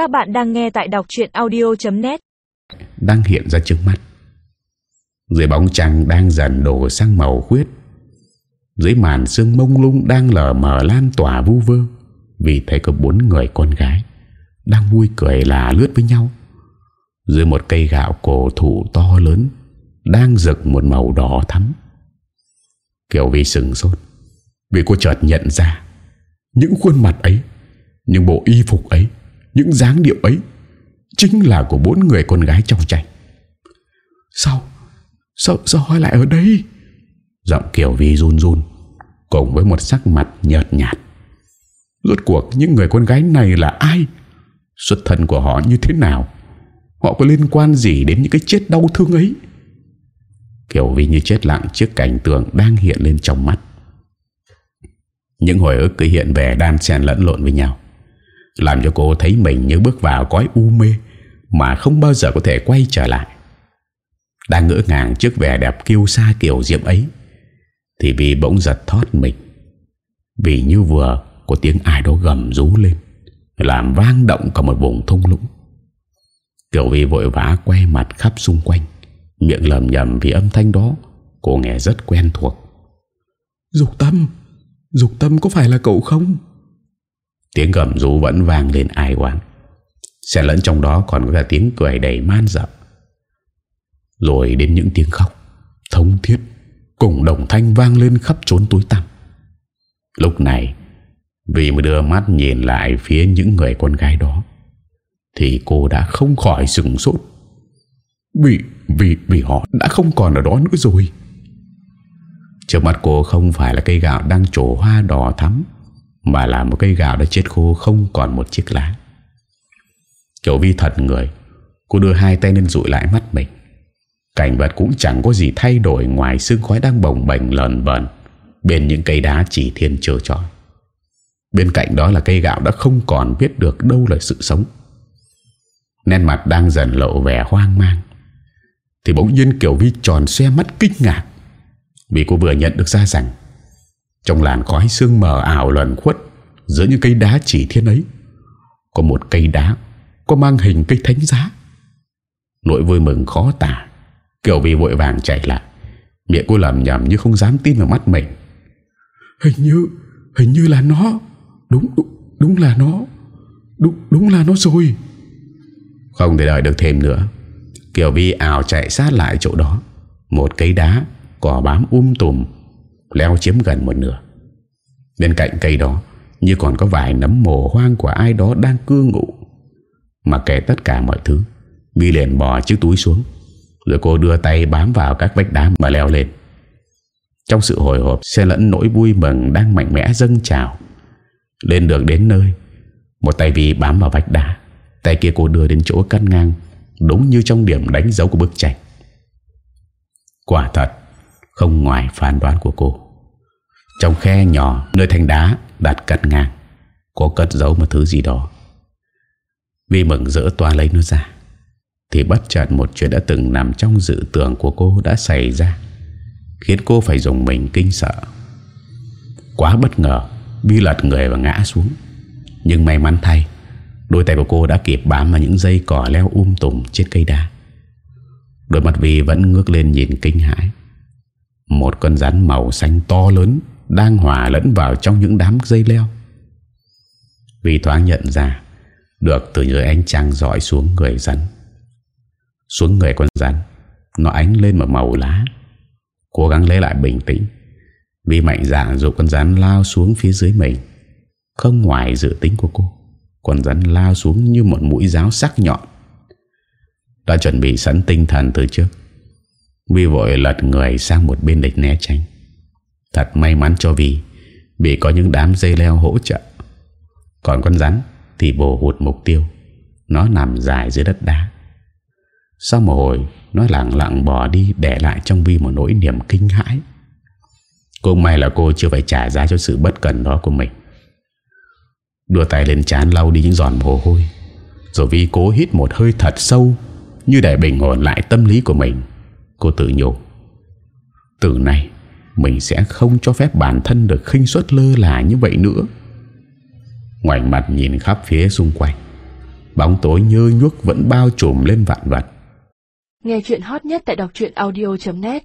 Các bạn đang nghe tại đọc chuyện audio.net Đang hiện ra trước mắt. Dưới bóng trăng đang dần đổ sang màu khuyết. Dưới màn sương mông lung đang lờ mờ lan tỏa vu vơ. Vì thấy có bốn người con gái Đang vui cười là lướt với nhau. Dưới một cây gạo cổ thụ to lớn Đang rực một màu đỏ thắm. Kiều Vi sừng sốt. Vì cô chợt nhận ra Những khuôn mặt ấy, Những bộ y phục ấy những dáng điệu ấy Chính là của bốn người con gái trong tranh. Sao? Sao, sao hỏi lại ở đây? Giọng Kiều Vi run run Cùng với một sắc mặt nhợt nhạt. Rốt cuộc những người con gái này là ai? Xuất thân của họ như thế nào? Họ có liên quan gì đến những cái chết đau thương ấy? Kiều Vi như chết lặng trước cảnh tượng đang hiện lên trong mắt. Những hồi ức cứ hiện về đan xen lẫn lộn với nhau. Làm cho cô thấy mình như bước vào cõi u mê Mà không bao giờ có thể quay trở lại. Đang ngỡ ngàng trước vẻ đẹp kiêu sa kiểu diệm ấy, Thì vì bỗng giật thoát mình. Vì như vừa có tiếng ai đó gầm rú lên, Làm vang động cả một vùng thung lũng. Kiểu vì vội vã quay mặt khắp xung quanh, Miệng lầm nhầm vì âm thanh đó Cô nghe rất quen thuộc. Dục tâm Dục tâm có phải là cậu không? Tiếng gầm rú vẫn vang lên ai oán. Xen lẫn trong đó còn có cả tiếng cười đầy man dợ. Rồi đến những tiếng khóc Thống thiết Cùng đồng thanh vang lên khắp trốn tối tăm. Lúc này Vì mới đưa mắt nhìn lại phía những người con gái đó Thì cô đã không khỏi sừng sốt. Vì, vì, vì họ đã không còn ở đó nữa rồi. Trước mặt cô không phải là cây gạo đang trổ hoa đỏ thắm mà là một cây gạo đã chết khô, không còn một chiếc lá. Kiểu vi thật người, Cô đưa hai tay lên dụi lại mắt mình. Cảnh vật cũng chẳng có gì thay đổi Ngoài sương khói đang bồng bềnh lờn vờn Bên những cây đá chỉ thiên trơ trọi. Bên cạnh đó là cây gạo đã không còn biết được đâu là sự sống. Nét mặt đang dần lộ vẻ hoang mang. Thì bỗng nhiên Kiều Vi tròn xe mắt kinh ngạc, Vì cô vừa nhận được ra rằng trong làn khói sương mờ ảo luẩn khuất Giữa những cây đá chỉ thiên ấy. Có một cây đá Có mang hình cây thánh giá. Nỗi vui mừng khó tả Kiều Vi vội vàng chạy lại. Miệng cô lầm nhầm như không dám tin vào mắt mình. Hình như Hình như là nó. Đúng đúng, đúng là nó. Đúng đúng là nó rồi. Không thể đợi được thêm nữa. Kiều Vi ảo chạy sát lại chỗ đó. Một cây đá Cỏ bám um tùm. Leo chiếm gần một nửa. Bên cạnh cây đó, Như còn có vài nấm mồ hoang của ai đó đang cư ngụ. Mà kể tất cả mọi thứ Vi liền bỏ chiếc túi xuống, Rồi cô đưa tay bám vào các vách đá mà leo lên. Trong sự hồi hộp Xe lẫn nỗi vui mừng đang mạnh mẽ dâng trào. Lên được đến nơi, Một tay Vi bám vào vách đá, Tay kia cô đưa đến chỗ cắt ngang, Đúng như trong điểm đánh dấu của bức tranh. Quả thật không ngoài phán đoán của cô. Trong khe nhỏ, Nơi thanh đá đặt cật ngang, Có cất giấu một thứ gì đó. Vi mừng rỡ toa lấy nó ra, Thì bất chợt một chuyện đã từng nằm trong dự tưởng của cô đã xảy ra, Khiến cô phải dùng mình kinh sợ. Quá bất ngờ Vi lật người và ngã xuống. Nhưng may mắn thay, Đôi tay của cô đã kịp bám vào những dây cỏ leo um tùm trên cây đá. Đôi mặt Vi vẫn ngước lên nhìn kinh hãi. Một con rắn màu xanh to lớn Đang hòa lẫn vào trong những đám dây leo. Vi thoáng nhận ra, Được từ dưới ánh trăng dọi xuống người rắn. Xuống người con rắn, Nó ánh lên một màu lá. Cố gắng lấy lại bình tĩnh, Vi mạnh dạn dụ con rắn lao xuống phía dưới mình. Không ngoài dự tính của cô, Con rắn lao xuống như một mũi giáo sắc nhọn. Đã chuẩn bị sẵn tinh thần từ trước. Vi vội lật người sang một bên địch né tránh. Thật may mắn cho Vi Vì có những đám dây leo hỗ trợ. Còn con rắn Thì bồ hụt mục tiêu, Nó nằm dài dưới đất đá. Sau một hồi, Nó lặng lặng bỏ đi Để lại trong Vi một nỗi niềm kinh hãi. Cũng may là cô chưa phải trả giá cho sự bất cần đó của mình. Đưa tay lên chán lau đi những giòn mồ hôi, Rồi Vi cố hít một hơi thật sâu Như để bình ổn lại tâm lý của mình. Cô tự nhủ. Từ nay, Mình sẽ không cho phép bản thân được khinh suất lơ là như vậy nữa. Ngoảnh mặt nhìn khắp phía xung quanh, Bóng tối nhơ nhuốc vẫn bao trùm lên vạn vật. Nghe chuyện hot nhất tại đọc audio.net